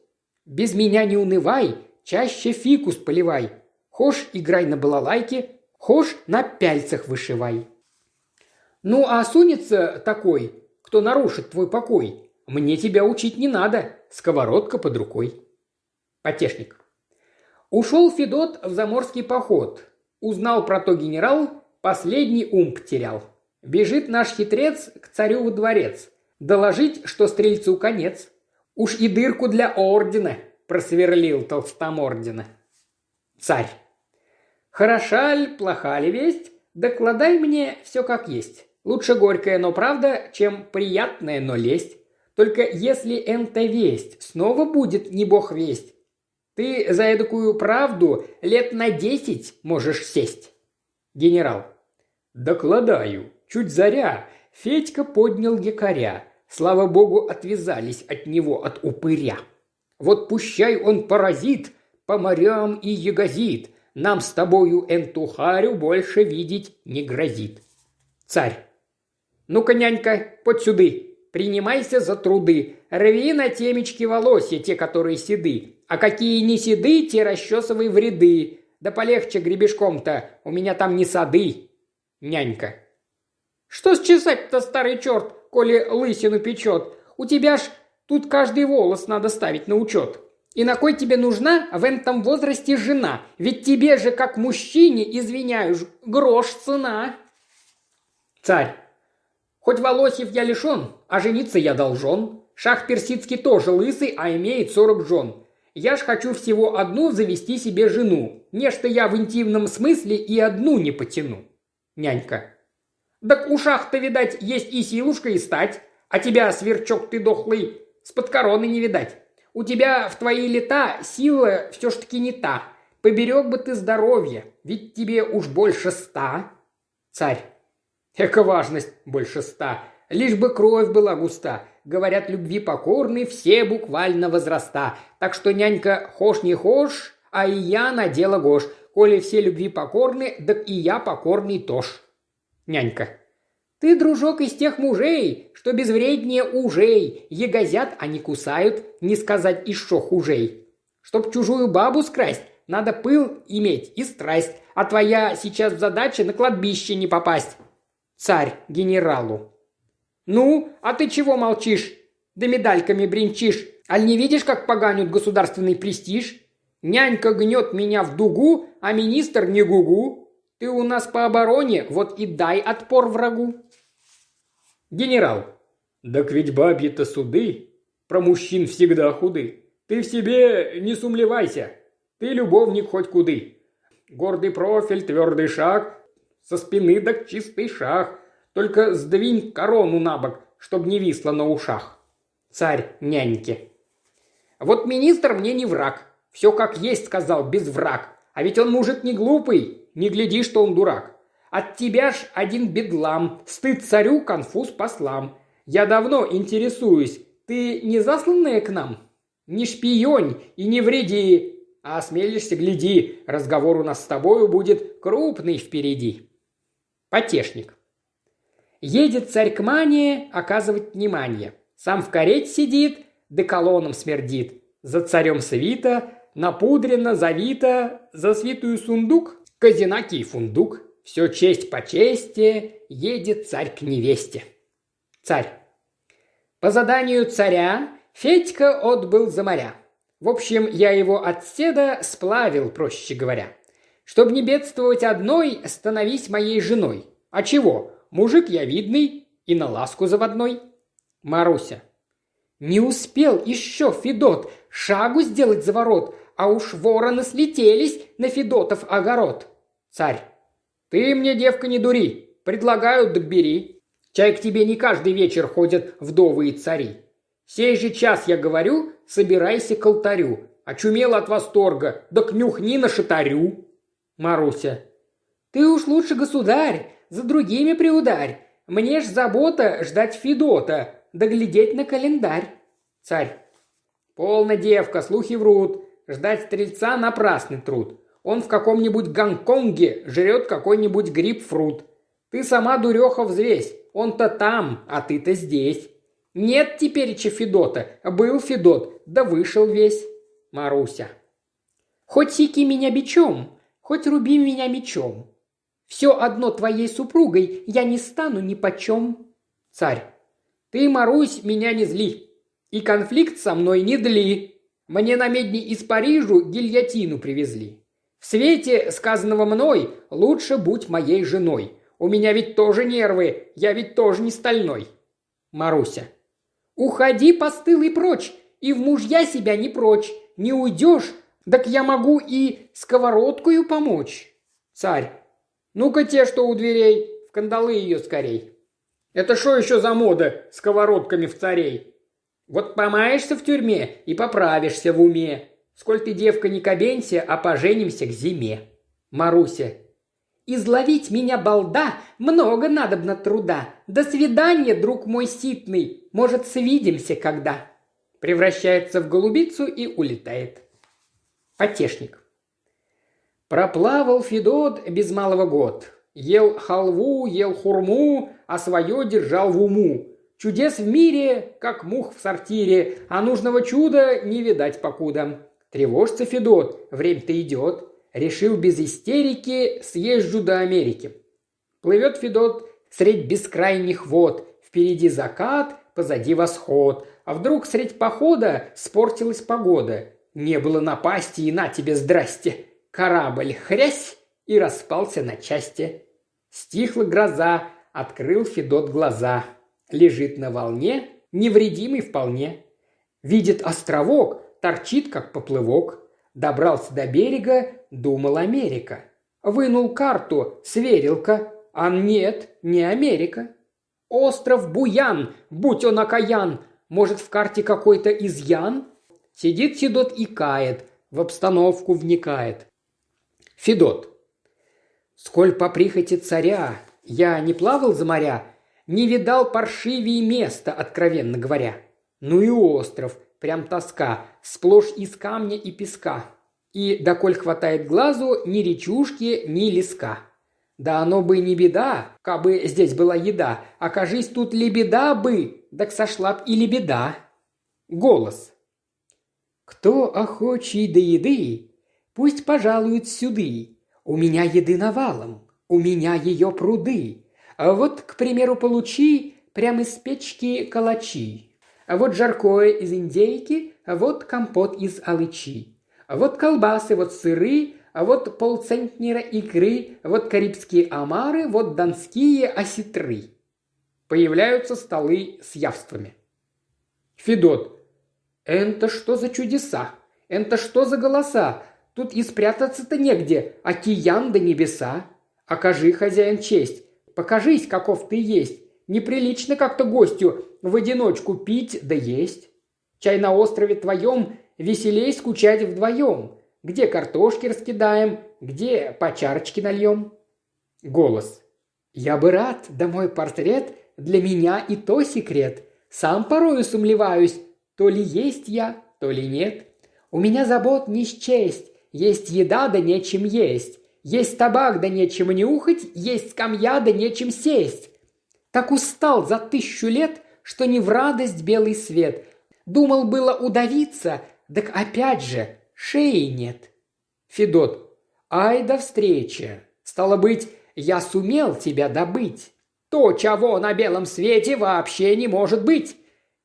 Без меня не унывай, чаще фикус поливай. Хошь играй на балалайке, хошь на пяльцах вышивай. Ну, а сунется такой, кто нарушит твой покой. Мне тебя учить не надо, сковородка под рукой. Потешник. Ушел Федот в заморский поход. Узнал про то генерал, последний ум потерял. Бежит наш хитрец к царю во дворец. Доложить, что стрельцу конец. Уж и дырку для ордена просверлил толстомордина. Царь. Хороша ли, плоха ли весть? Докладай мне все как есть. Лучше горькая, но правда, чем приятная, но лесть. Только если энта весть снова будет не бог весть, ты за эдакую правду лет на десять можешь сесть. Генерал. Докладаю. Чуть заря. Федька поднял якоря. Слава богу, отвязались от него, от упыря. Вот пущай он паразит, по морям и ягозит. Нам с тобою энтухарю больше видеть не грозит. Царь. «Ну-ка, нянька, под сюды. Принимайся за труды. Рви на темечки волосья, те, которые седы. А какие не седы, те расчесывай в ряды. Да полегче гребешком-то, у меня там не сады». Нянька. «Что счесать-то, старый черт, коли лысину печет? У тебя ж тут каждый волос надо ставить на учет. И на кой тебе нужна в этом возрасте жена? Ведь тебе же, как мужчине, извиняюсь, грош цена». Царь. Хоть волосьев я лишен, а жениться я должен. Шах персидский тоже лысый, а имеет сорок жен. Я ж хочу всего одну завести себе жену. Нечто я в интимном смысле и одну не потяну. Нянька. Так у шах-то, видать, есть и силушка, и стать. А тебя, сверчок ты дохлый, с-под короны не видать. У тебя в твои лета сила все ж таки не та. Поберег бы ты здоровье, ведь тебе уж больше ста. Царь. Эка важность больше ста. Лишь бы кровь была густа. Говорят, любви покорны все буквально возраста. Так что, нянька, хошь не хошь, а и я надела гош. Коли все любви покорны, так и я покорный тоже. Нянька. Ты, дружок, из тех мужей, что безвреднее ужей. Егозят, а не кусают, не сказать еще хужей. Чтоб чужую бабу скрасть, надо пыл иметь и страсть, а твоя сейчас задача на кладбище не попасть царь генералу. «Ну, а ты чего молчишь? Да медальками бренчишь. Аль не видишь, как поганят государственный престиж? Нянька гнет меня в дугу, а министр не гугу. Ты у нас по обороне, вот и дай отпор врагу». Генерал. «Так ведь бабьи-то суды, про мужчин всегда худы. Ты в себе не сумлевайся, ты любовник хоть куды. Гордый профиль, твердый шаг, со спины да чистый шах. Только сдвинь корону на бок, чтоб не висло на ушах. Царь няньки. Вот министр мне не враг. Все как есть, сказал, без враг. А ведь он мужик не глупый. Не гляди, что он дурак. От тебя ж один бедлам. Стыд царю, конфуз послам. Я давно интересуюсь, ты не засланная к нам? Не шпионь и не вреди, а осмелишься, гляди, разговор у нас с тобою будет крупный впереди. Потешник. Едет царь к мане оказывать внимание. Сам в карете сидит, да колонном смердит. За царем свита, напудрено, завито, за свитую сундук, казинаки и фундук. Все честь по чести, едет царь к невесте. Царь. По заданию царя Федька отбыл за моря. В общем, я его от седа сплавил, проще говоря. Чтоб не бедствовать одной, становись моей женой. А чего? Мужик я видный и на ласку заводной. Маруся. Не успел еще Федот шагу сделать за ворот, а уж вороны слетелись на Федотов огород. Царь. Ты мне, девка, не дури. Предлагаю, да бери. Чай к тебе не каждый вечер ходят вдовы и цари. Сей же час, я говорю, собирайся к алтарю. Очумела от восторга, да кнюхни на шатарю. Маруся. Ты уж лучше, государь, за другими приударь. Мне ж забота ждать Федота, да глядеть на календарь. Царь. Полна девка, слухи врут. Ждать стрельца – напрасный труд. Он в каком-нибудь Гонконге жрет какой-нибудь гриб-фрут. Ты сама, дуреха, взвесь. Он-то там, а ты-то здесь. Нет теперь Федота. Был Федот, да вышел весь. Маруся. Хоть сики меня бичом, хоть руби меня мечом. Все одно твоей супругой я не стану ни почем. Царь. Ты, Марусь, меня не зли. И конфликт со мной не дли. Мне на медне из Парижу гильотину привезли. В свете сказанного мной лучше будь моей женой. У меня ведь тоже нервы, я ведь тоже не стальной. Маруся. Уходи, постылый, прочь, и в мужья себя не прочь. Не уйдешь, так я могу и сковородкою помочь. Царь. Ну-ка те, что у дверей, в кандалы ее скорей. Это что еще за мода сковородками в царей? Вот помаешься в тюрьме и поправишься в уме. Сколь ты, девка, не кабенься, а поженимся к зиме. Маруся. Изловить меня, балда, много надобно труда. До свидания, друг мой ситный, может, свидимся когда. Превращается в голубицу и улетает. Потешник. Проплавал Федот без малого год. Ел халву, ел хурму, а свое держал в уму. Чудес в мире, как мух в сортире, а нужного чуда не видать покуда. Тревожится Федот, время-то идет. Решил без истерики съезжу до Америки. Плывет Федот средь бескрайних вод. Впереди закат, позади восход. А вдруг средь похода спортилась погода. Не было напасти, и на тебе здрасте. Корабль хрясь и распался на части. Стихла гроза, открыл Федот глаза. Лежит на волне, невредимый вполне. Видит островок, торчит, как поплывок. Добрался до берега, думал Америка. Вынул карту, сверил-ка, а нет, не Америка. Остров Буян, будь он окаян, может, в карте какой-то изъян? Сидит Федот и кает, в обстановку вникает. Федот. Сколь по прихоти царя я не плавал за моря, не видал паршивее места, откровенно говоря. Ну и остров, прям тоска, сплошь из камня и песка. И, доколь хватает глазу, ни речушки, ни леска. Да оно бы не беда, кабы здесь была еда. Окажись тут лебеда бы, так сошла б и лебеда. Голос. Кто охочий до еды, пусть пожалует сюды. У меня еды навалом, у меня ее пруды. А вот, к примеру, получи прямо из печки калачи. А вот жаркое из индейки, а вот компот из алычи. Вот колбасы, вот сыры, вот полцентнера икры, вот карибские омары, вот донские осетры. Появляются столы с явствами. Федот. Это что за чудеса? Это что за голоса? Тут и спрятаться-то негде, океан до небеса. Окажи, хозяин, честь. Покажись, каков ты есть. Неприлично как-то гостю в одиночку пить да есть. Чай на острове твоем веселей скучать вдвоем. Где картошки раскидаем, где по чарочке нальем. Голос. Я бы рад, да мой портрет Для меня и то секрет. Сам порою сумлеваюсь, то ли есть я, то ли нет. У меня забот не счесть, есть еда да нечем есть. Есть табак да нечем нюхать, есть скамья да нечем сесть. Так устал за тысячу лет, что не в радость белый свет. Думал было удавиться, так опять же шеи нет. Федот. Ай да встреча. Стало быть, я сумел тебя добыть. То, чего на белом свете вообще не может быть.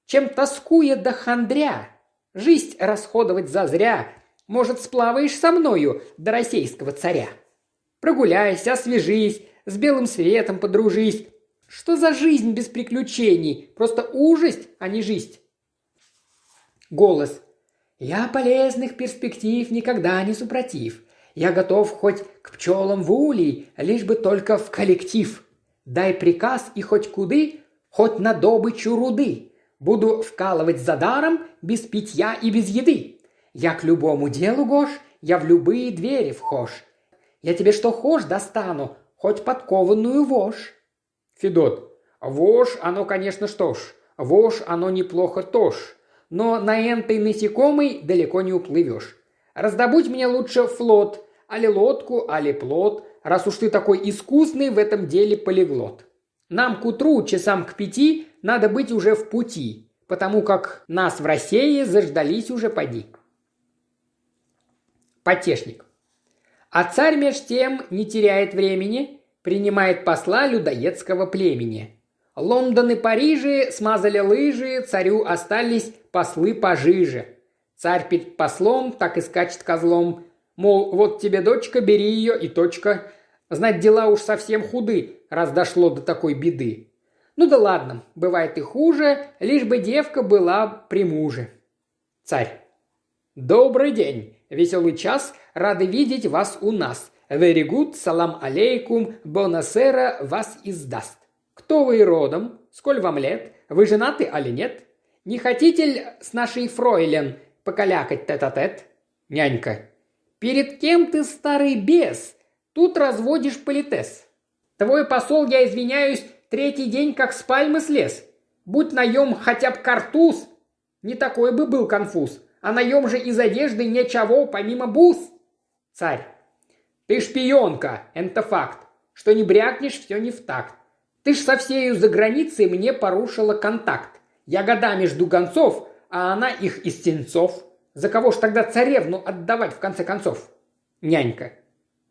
Чем тоскуя до хандря. Жизнь расходовать зазря. Может, сплаваешь со мною до российского царя. Прогуляйся, освежись, с белым светом подружись. Что за жизнь без приключений? Просто ужасть, а не жизнь. Голос. Я полезных перспектив никогда не супротив. Я готов хоть к пчелам в улей, лишь бы только в коллектив. Дай приказ и хоть куды, хоть на добычу руды. Буду вкалывать за даром, без питья и без еды. Я к любому делу, Гош, я в любые двери вхож. Я тебе что хошь достану, хоть подкованную вошь. Федот. Вошь, оно, конечно, что ж. Вошь, оно неплохо тоже. Но на энтой насекомой далеко не уплывешь. Раздобудь мне лучше флот, али лодку, али плот, раз уж ты такой искусный в этом деле полиглот. Нам к утру, часам к пяти, надо быть уже в пути, потому как нас в России заждались уже поди. Потешник. А царь меж тем не теряет времени, принимает посла людоедского племени. Лондон и Парижи смазали лыжи, царю остались послы пожиже. Царь перед послом так и скачет козлом. Мол, вот тебе дочка, бери ее и точка. Знать дела уж совсем худы, раз дошло до такой беды. Ну да ладно, бывает и хуже, лишь бы девка была при муже. Царь. Добрый день. Веселый час, рады видеть вас у нас. Very good, салам алейкум, бонасера вас издаст. Кто вы родом? Сколь вам лет? Вы женаты али нет? Не хотите ли с нашей фройлен покалякать тет-а-тет? Нянька. Перед кем ты, старый бес? Тут разводишь политес. Твой посол, я извиняюсь, третий день как с пальмы слез. Будь наем хотя бы картуз, не такой бы был конфуз а наем же из одежды ничего помимо бус. Царь. Ты шпионка, это факт. Что не брякнешь, все не в такт. Ты ж со всею за границей мне порушила контакт. Я годами жду гонцов, а она их из тенцов. За кого ж тогда царевну отдавать в конце концов? Нянька.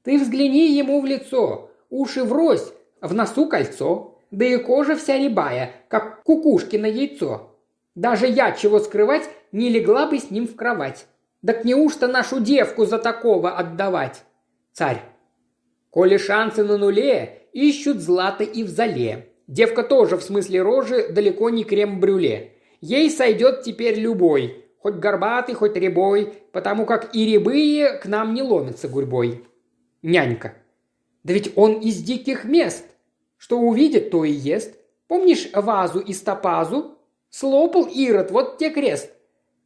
Ты взгляни ему в лицо, уши врозь, в носу кольцо, да и кожа вся рябая, как кукушки на яйцо. Даже я, чего скрывать, не легла бы с ним в кровать. Так неужто нашу девку за такого отдавать? Царь. Коли шансы на нуле, ищут злато и в зале. Девка тоже в смысле рожи далеко не крем-брюле. Ей сойдет теперь любой, хоть горбатый, хоть рябой, потому как и рябые к нам не ломятся гурьбой. Нянька. Да ведь он из диких мест. Что увидит, то и ест. Помнишь вазу из топазу? Слопал Ирод, вот те крест.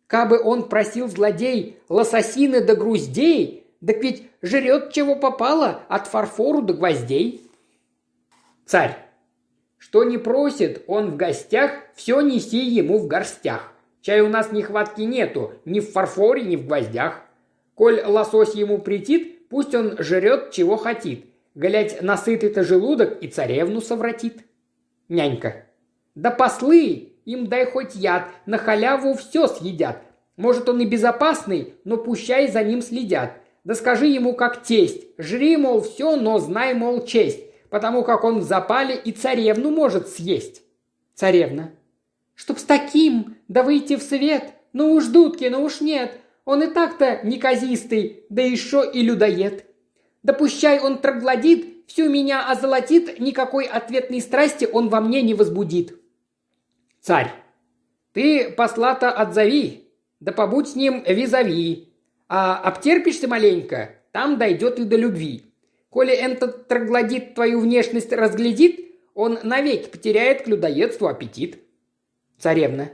Кабы он просил злодей лососины до груздей, так ведь жрет чего попало от фарфору до гвоздей. Царь. Что не просит он в гостях, все неси ему в горстях. Чай у нас нехватки нету ни в фарфоре, ни в гвоздях. Коль лосось ему претит, пусть он жрет, чего хотит. Глядь, насытый-то желудок и царевну совратит. Нянька. Да послы, им дай хоть яд, на халяву все съедят. Может, он и безопасный, но пущай за ним следят. Да скажи ему как тесть. Жри, мол, все, но знай, мол, честь. Потому как он в запале и царевну может съесть. Царевна. Чтоб с таким, да выйти в свет. Ну уж дудки, ну уж нет. Он и так-то неказистый, да еще и людоед. Да пущай он троглодит, всю меня озолотит, никакой ответной страсти он во мне не возбудит. Царь. Ты посла-то отзови, да побудь с ним визави. А обтерпишься маленько, там дойдет и до любви. Коли этот троглодит твою внешность разглядит, он навеки потеряет к людоедству аппетит. Царевна.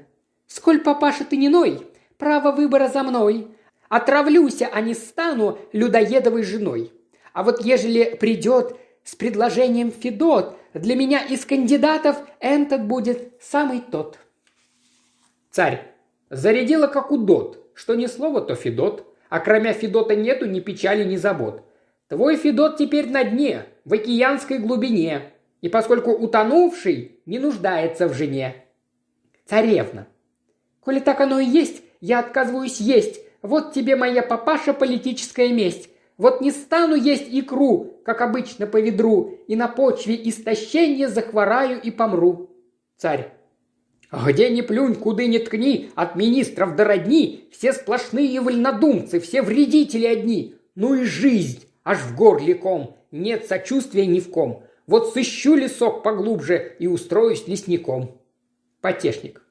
Сколь, папаша, ты не ной, право выбора за мной. Отравлюся, а не стану людоедовой женой. А вот ежели придет с предложением Федот, Для меня из кандидатов этот будет самый тот. Царь. Зарядила как удот. Что ни слово, то Федот. А кроме Федота нету ни печали, ни забот. Твой Федот теперь на дне, в океанской глубине. И поскольку утонувший не нуждается в жене. Царевна. Коли так оно и есть, я отказываюсь есть. Вот тебе моя папаша политическая месть. Вот не стану есть икру, как обычно по ведру, и на почве истощения захвораю и помру. Царь. Где ни плюнь, куды ни ткни, от министров до родни, все сплошные вольнодумцы, все вредители одни. Ну и жизнь, аж в горле ком, нет сочувствия ни в ком. Вот сыщу лесок поглубже и устроюсь лесником. Потешник.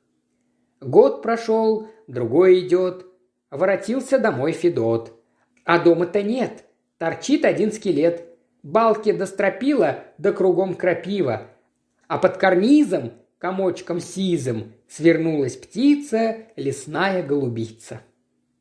Год прошел, другой идет. Воротился домой Федот. А дома-то нет. Торчит один скелет. Балки до стропила, да кругом крапива. А под карнизом, комочком сизым, свернулась птица, лесная голубица.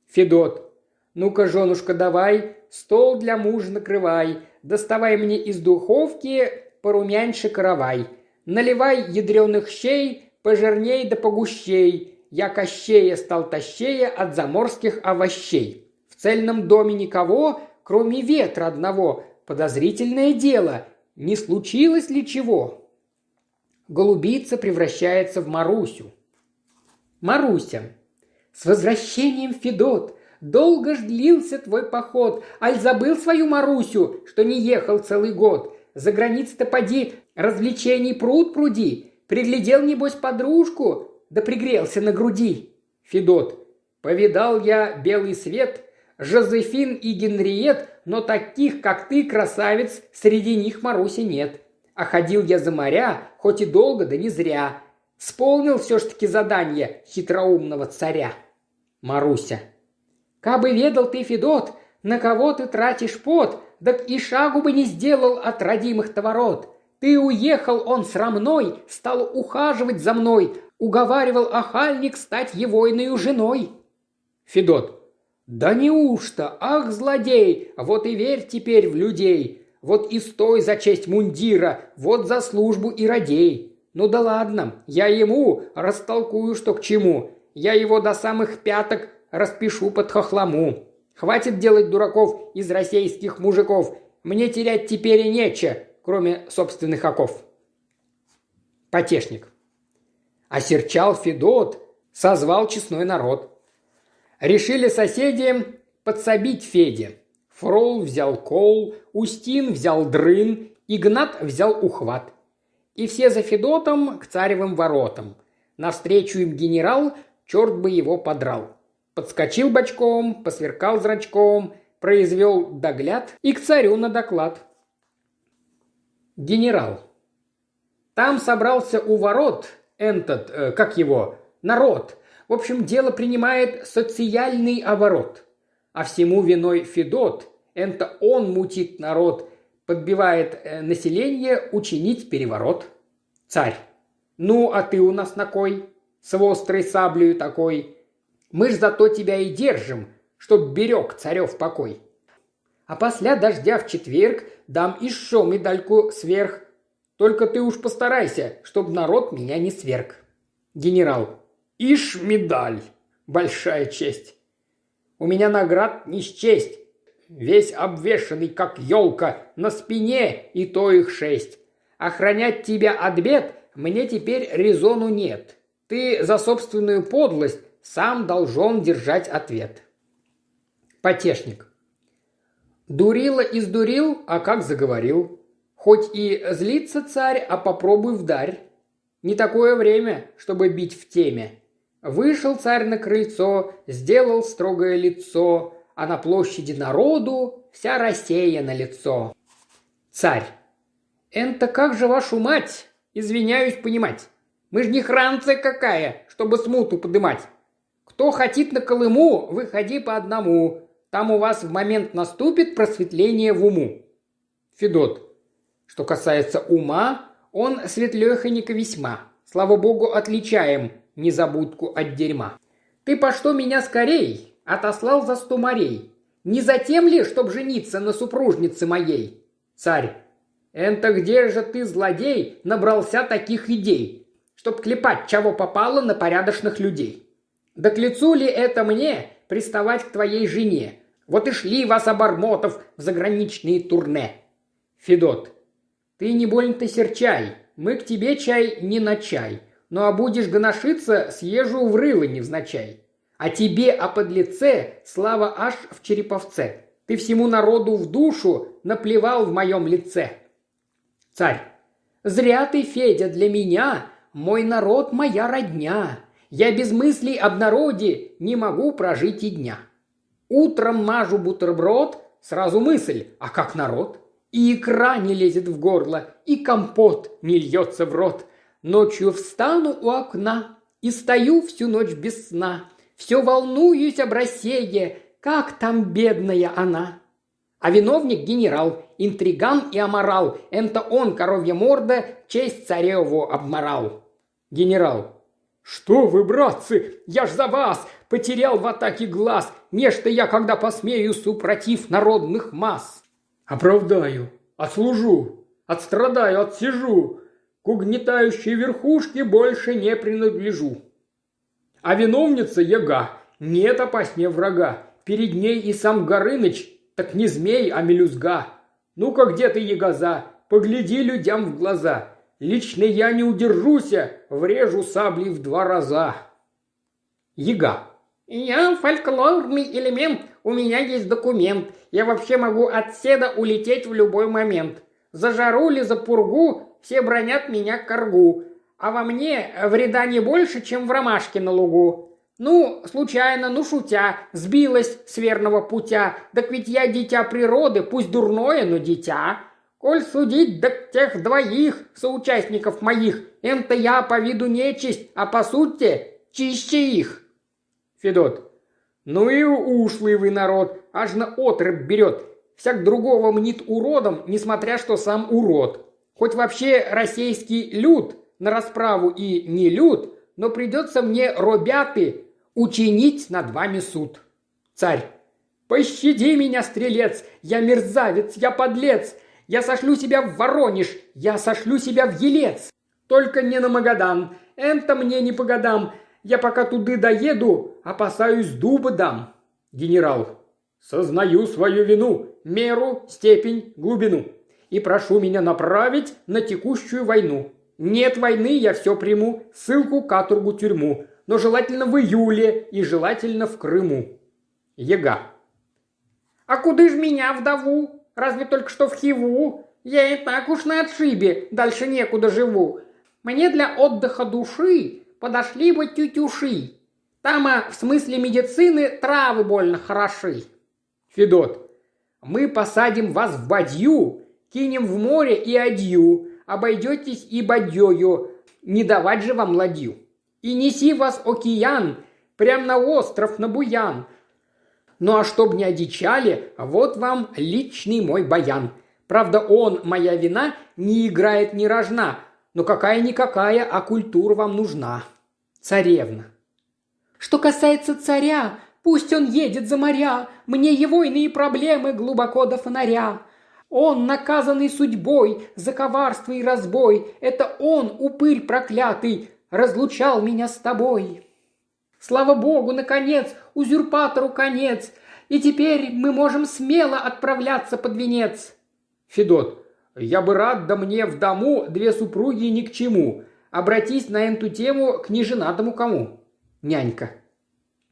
Федот. Ну-ка, женушка, давай, стол для мужа накрывай, доставай мне из духовки порумяньше каравай, наливай ядреных щей, пожирней да погущей, я кощея стал тащея от заморских овощей. Цельном доме никого, кроме ветра одного. Подозрительное дело. Не случилось ли чего? Голубица превращается в Марусю. Маруся. С возвращением, Федот! Долго ж длился твой поход, аль забыл свою Марусю, что не ехал целый год. За границ-то поди, развлечений пруд пруди. Приглядел, небось, подружку, да пригрелся на груди. Федот. Повидал я белый свет, Жозефин и Генриет, но таких, как ты, красавец, среди них Маруси нет. А ходил я за моря, хоть и долго, да не зря. Сполнил все ж таки задание хитроумного царя. Маруся. Кабы ведал ты, Федот, на кого ты тратишь пот, так и шагу бы не сделал от родимых товорот. Ты уехал, он срамной, стал ухаживать за мной, уговаривал Ахальник стать его иною женой. Федот. Да неужто? Ах, злодей! Вот и верь теперь в людей. Вот и стой за честь мундира, вот за службу и радей. Ну да ладно, я ему растолкую, что к чему. Я его до самых пяток распишу под хохлому. Хватит делать дураков из российских мужиков. Мне терять теперь и нече, кроме собственных оков. Потешник. Осерчал Федот, созвал честной народ. Решили соседи подсобить Феде. Фрол взял кол, Устин взял дрын, Игнат взял ухват. И все за Федотом к царевым воротам. Навстречу им генерал, черт бы его подрал. Подскочил бочком, посверкал зрачком, произвел догляд и к царю на доклад. Генерал. Там собрался у ворот этот, э, как его, народ. В общем, дело принимает социальный оборот. А всему виной Федот. Это он мутит народ, подбивает э, население учинить переворот. Царь. Ну, а ты у нас на кой? С острой саблею такой. Мы ж зато тебя и держим, чтоб берег царев покой. А после дождя в четверг дам еще медальку сверх только ты уж постарайся, чтобы народ меня не сверг. Генерал. Ишь медаль. Большая честь. У меня наград не счесть. Весь обвешанный, как елка, на спине и то их шесть. Охранять тебя от бед мне теперь резону нет. Ты за собственную подлость сам должен держать ответ. Потешник. Дурила издурил, а как заговорил. Хоть и злится царь, а попробуй вдарь. Не такое время, чтобы бить в теме. Вышел царь на крыльцо, сделал строгое лицо, а на площади народу вся Россия на лицо. Царь. «Энто как же вашу мать? Извиняюсь понимать. Мы ж не хранция какая, чтобы смуту подымать. Кто хотит на Колыму, выходи по одному. Там у вас в момент наступит просветление в уму». Федот. Что касается ума, он светлехонько весьма. Слава богу, отличаем незабудку от дерьма. Ты по что меня скорей отослал за сто морей? Не за тем ли, чтоб жениться на супружнице моей? Царь. «Это где же ты, злодей, набрался таких идей, чтоб клепать чего попало на порядочных людей? Да к лицу ли это мне приставать к твоей жене? Вот и шли вас, обормотов, в заграничные турне!» Федот. «Ты не больно-то серчай, мы к тебе чай не на чай, ну а будешь гоношиться, съезжу в рыло невзначай. А тебе, о подлеце, слава аж в череповце. Ты всему народу в душу наплевал в моем лице. Царь. Зря ты, Федя, для меня, мой народ моя родня. Я без мыслей об народе не могу прожить и дня. Утром мажу бутерброд, сразу мысль, а как народ? И икра не лезет в горло, и компот не льется в рот. Ночью встану у окна и стою всю ночь без сна. Все волнуюсь об России, как там бедная она. А виновник генерал, интриган и аморал. Это он, коровья морда, честь цареву обморал. Генерал. Что вы, братцы, я ж за вас потерял в атаке глаз. Нечто я, когда посмею, супротив народных масс. Оправдаю, отслужу, отстрадаю, отсижу. К угнетающей верхушке больше не принадлежу. А виновница яга, нет опаснее врага. Перед ней и сам Горыныч, так не змей, а мелюзга. Ну-ка, где ты, ягоза? Погляди людям в глаза. Лично я не удержуся, врежу саблей в два раза. Яга. Я фольклорный элемент, у меня есть документ. Я вообще могу от седа улететь в любой момент. За жару или за пургу все бронят меня к коргу а во мне вреда не больше, чем в ромашке на лугу. Ну, случайно, ну шутя, сбилась с верного путя. Так ведь я дитя природы, пусть дурное, но дитя. Коль судить, да тех двоих соучастников моих, это я по виду нечисть, а по сути чище их. Федот. Ну и ушлый вы народ, аж на отрыв берет. Всяк другого мнит уродом, несмотря что сам урод. Хоть вообще российский люд на расправу и не люд, но придется мне, робяты, учинить над вами суд. Царь. Пощади меня, стрелец, я мерзавец, я подлец, я сошлю себя в Воронеж, я сошлю себя в Елец. Только не на Магадан, это мне не по годам, я пока туды доеду, опасаюсь дуба дам. Генерал. Сознаю свою вину, меру, степень, глубину. И прошу меня направить на текущую войну. Нет войны, я все приму, ссылку, каторгу, тюрьму, но желательно в июле и желательно в Крыму. Ега. А куда ж меня, вдову? Разве только что в Хиву? Я и так уж на отшибе, дальше некуда живу. Мне для отдыха души подошли бы тютюши. Там, а, в смысле медицины, травы больно хороши. Федот. Мы посадим вас в бадью, кинем в море и адью обойдетесь и бадьёю, не давать же вам ладью. И неси вас океан, прям на остров, на буян. Ну а чтоб не одичали, вот вам личный мой баян. Правда, он, моя вина, не играет ни рожна, но какая-никакая, а культура вам нужна. Царевна. Что касается царя, пусть он едет за моря, мне его иные проблемы глубоко до фонаря. Он, наказанный судьбой за коварство и разбой, это он, упырь проклятый, разлучал меня с тобой. Слава богу, наконец, узурпатору конец, и теперь мы можем смело отправляться под венец. Федот, я бы рад, да мне в дому две супруги ни к чему. Обратись на эту тему к неженатому кому. Нянька.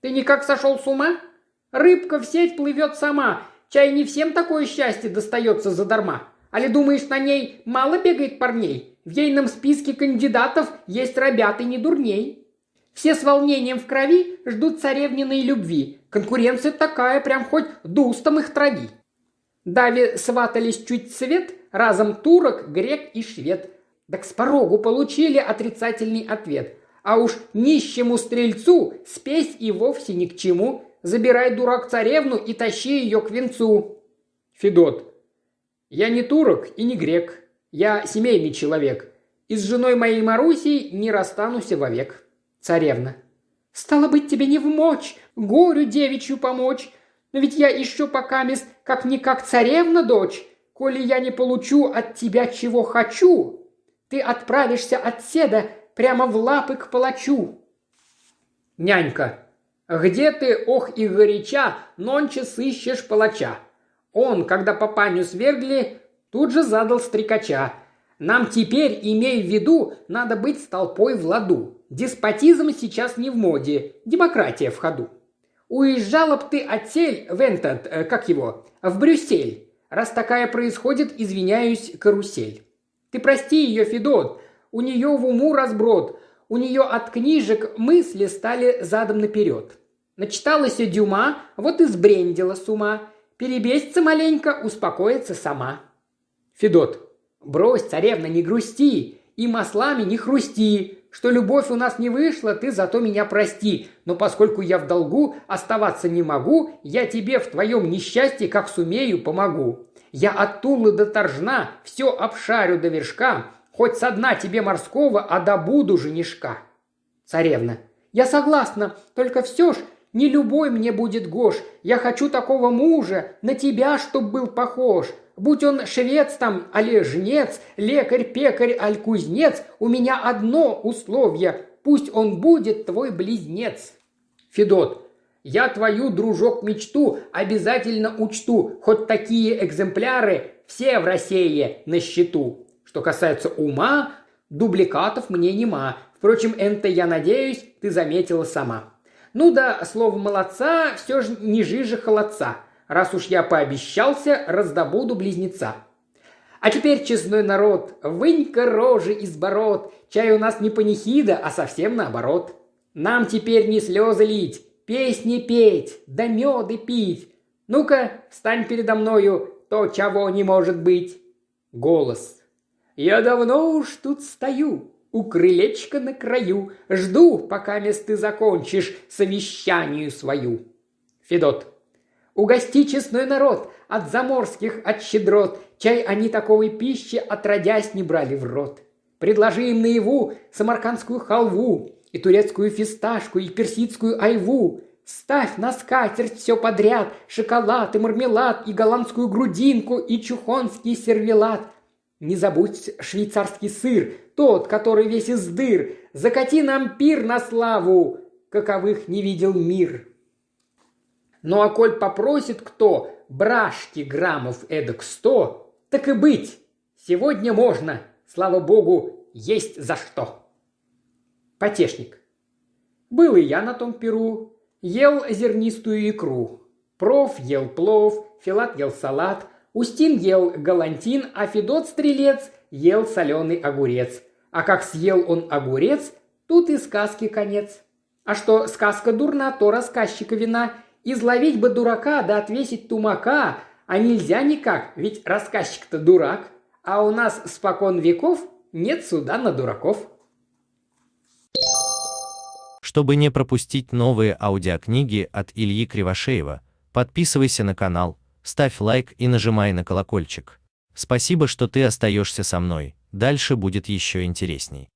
Ты никак сошел с ума? Рыбка в сеть плывет сама, Чай не всем такое счастье достается задарма. Али думаешь, на ней мало бегает парней? В ейном списке кандидатов есть ребята не дурней. Все с волнением в крови ждут царевниной любви. Конкуренция такая, прям хоть дустом их трави. Дави сватались чуть свет, разом турок, грек и швед. Так с порогу получили отрицательный ответ. А уж нищему стрельцу спесь и вовсе ни к чему. Забирай, дурак, царевну и тащи ее к венцу. Федот. Я не турок и не грек. Я семейный человек. И с женой моей Марусей не расстанусь вовек. Царевна. Стало быть, тебе не в мочь горю девичью помочь. Но ведь я еще пока мест как-никак царевна дочь. коли я не получу от тебя чего хочу, ты отправишься от седа прямо в лапы к палачу. Нянька. Где ты, ох и горяча, нонче сыщешь палача? Он, когда папаню свергли, тут же задал стрекача. Нам теперь, имей в виду, надо быть с толпой в ладу. Деспотизм сейчас не в моде, демократия в ходу. Уезжала б ты отсель в э, как его, в Брюссель. Раз такая происходит, извиняюсь, карусель. Ты прости ее, Федот, у нее в уму разброд, у нее от книжек мысли стали задом наперед. Начиталась Дюма, вот и сбрендила с ума. Перебесится маленько, успокоится сама. Федот. Брось, царевна, не грусти, и маслами не хрусти. Что любовь у нас не вышла, ты зато меня прости. Но поскольку я в долгу, оставаться не могу, я тебе в твоем несчастье, как сумею, помогу. Я от Тулы до Торжна все обшарю до вершка, хоть со дна тебе морского, а добуду женишка. Царевна. Я согласна, только все ж не любой мне будет Гош. Я хочу такого мужа, на тебя, чтоб был похож. Будь он швец там, али жнец, лекарь, пекарь, аль кузнец, у меня одно условие – пусть он будет твой близнец. Федот, я твою, дружок, мечту обязательно учту, хоть такие экземпляры все в России на счету. Что касается ума, дубликатов мне нема. Впрочем, это, я надеюсь, ты заметила сама. Ну да, слово молодца все же не жиже холодца. Раз уж я пообещался, раздобуду близнеца. А теперь, честной народ, вынь-ка рожи из бород, чай у нас не панихида, а совсем наоборот. Нам теперь не слезы лить, песни петь, да меды пить. Ну-ка, встань передо мною, то, чего не может быть. Голос. Я давно уж тут стою, у крылечка на краю, жду, пока мест ты закончишь совещанию свою. Федот. Угости честной народ от заморских, от щедрот, чай они таковой пищи отродясь не брали в рот. Предложи им наяву самаркандскую халву, и турецкую фисташку, и персидскую айву. Ставь на скатерть все подряд, шоколад и мармелад, и голландскую грудинку, и чухонский сервелат – не забудь швейцарский сыр, тот, который весь из дыр. Закати нам пир на славу, каковых не видел мир. Ну а коль попросит кто брашки граммов эдак сто, так и быть. Сегодня можно, слава богу, есть за что. Потешник. Был и я на том перу, ел зернистую икру. Проф ел плов, Филат ел салат – Устин ел галантин, а Федот Стрелец ел соленый огурец. А как съел он огурец, тут и сказки конец. А что сказка дурна, то рассказчика вина. Изловить бы дурака да отвесить тумака, а нельзя никак, ведь рассказчик-то дурак. А у нас спокон веков нет суда на дураков. Чтобы не пропустить новые аудиокниги от Ильи Кривошеева, подписывайся на канал – ставь лайк и нажимай на колокольчик. Спасибо, что ты остаешься со мной, дальше будет еще интересней.